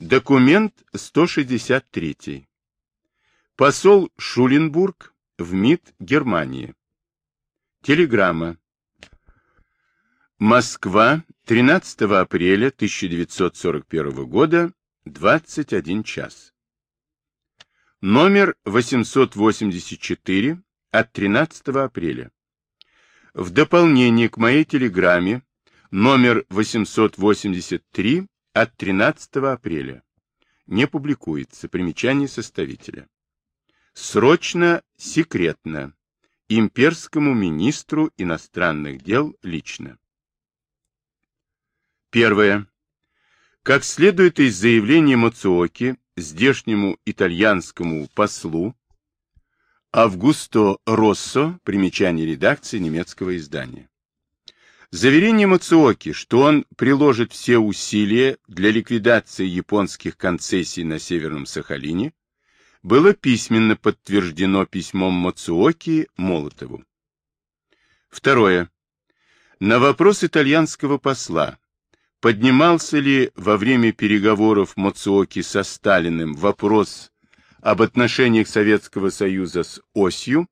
Документ 163. Посол Шуленбург в МИД Германии. Телеграмма. Москва, 13 апреля 1941 года, 21 час. Номер 884 от 13 апреля. В дополнение к моей телеграмме номер 883 от 13 апреля. Не публикуется. Примечание составителя. Срочно, секретно. Имперскому министру иностранных дел лично. Первое. Как следует из заявления Мацуоки, здешнему итальянскому послу, Августо Россо, примечание редакции немецкого издания. Заверение Мацуоки, что он приложит все усилия для ликвидации японских концессий на Северном Сахалине, было письменно подтверждено письмом Мацуоки Молотову. Второе. На вопрос итальянского посла, поднимался ли во время переговоров Мацуоки со Сталиным вопрос об отношениях Советского Союза с осью,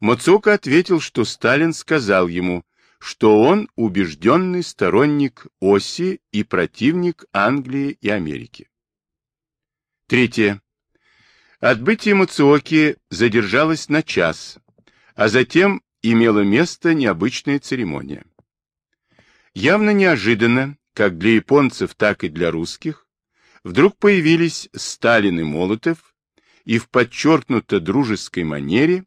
Мацуока ответил, что Сталин сказал ему, что он убежденный сторонник оси и противник Англии и Америки. Третье. Отбытие Мацуоки задержалось на час, а затем имела место необычная церемония. Явно неожиданно, как для японцев, так и для русских, вдруг появились Сталин и Молотов и в подчеркнуто дружеской манере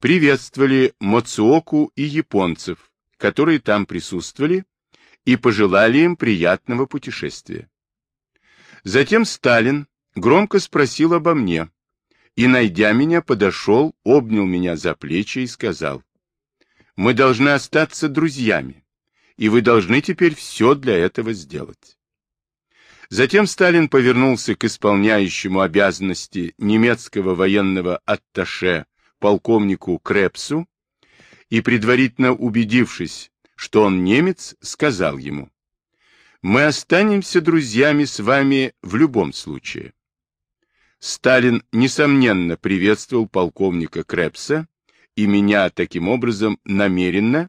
приветствовали Мацуоку и японцев, которые там присутствовали, и пожелали им приятного путешествия. Затем Сталин громко спросил обо мне, и, найдя меня, подошел, обнял меня за плечи и сказал, «Мы должны остаться друзьями, и вы должны теперь все для этого сделать». Затем Сталин повернулся к исполняющему обязанности немецкого военного атташе полковнику Крепсу и, предварительно убедившись, что он немец, сказал ему, «Мы останемся друзьями с вами в любом случае». Сталин, несомненно, приветствовал полковника Крепса и меня таким образом намеренно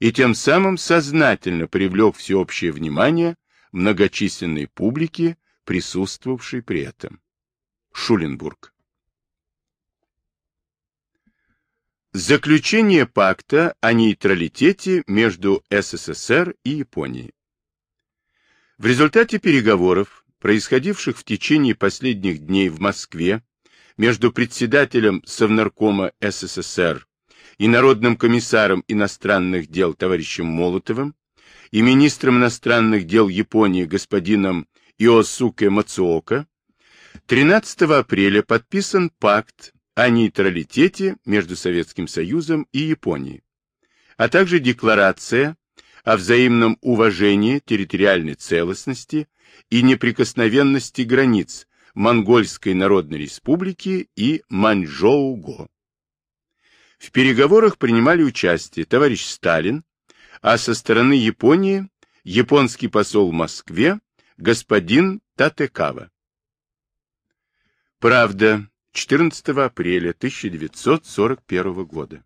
и тем самым сознательно привлек всеобщее внимание многочисленной публики, присутствовавшей при этом. Шуленбург Заключение пакта о нейтралитете между СССР и Японией. В результате переговоров, происходивших в течение последних дней в Москве между председателем Совнаркома СССР и Народным комиссаром иностранных дел товарищем Молотовым и министром иностранных дел Японии господином Иосуке Мацуока, 13 апреля подписан пакт о нейтралитете между Советским Союзом и Японией, а также декларация о взаимном уважении территориальной целостности и неприкосновенности границ Монгольской Народной Республики и Маньчжоу-Го. В переговорах принимали участие товарищ Сталин, а со стороны Японии японский посол в Москве господин Татекава. Правда, 14 апреля 1941 года.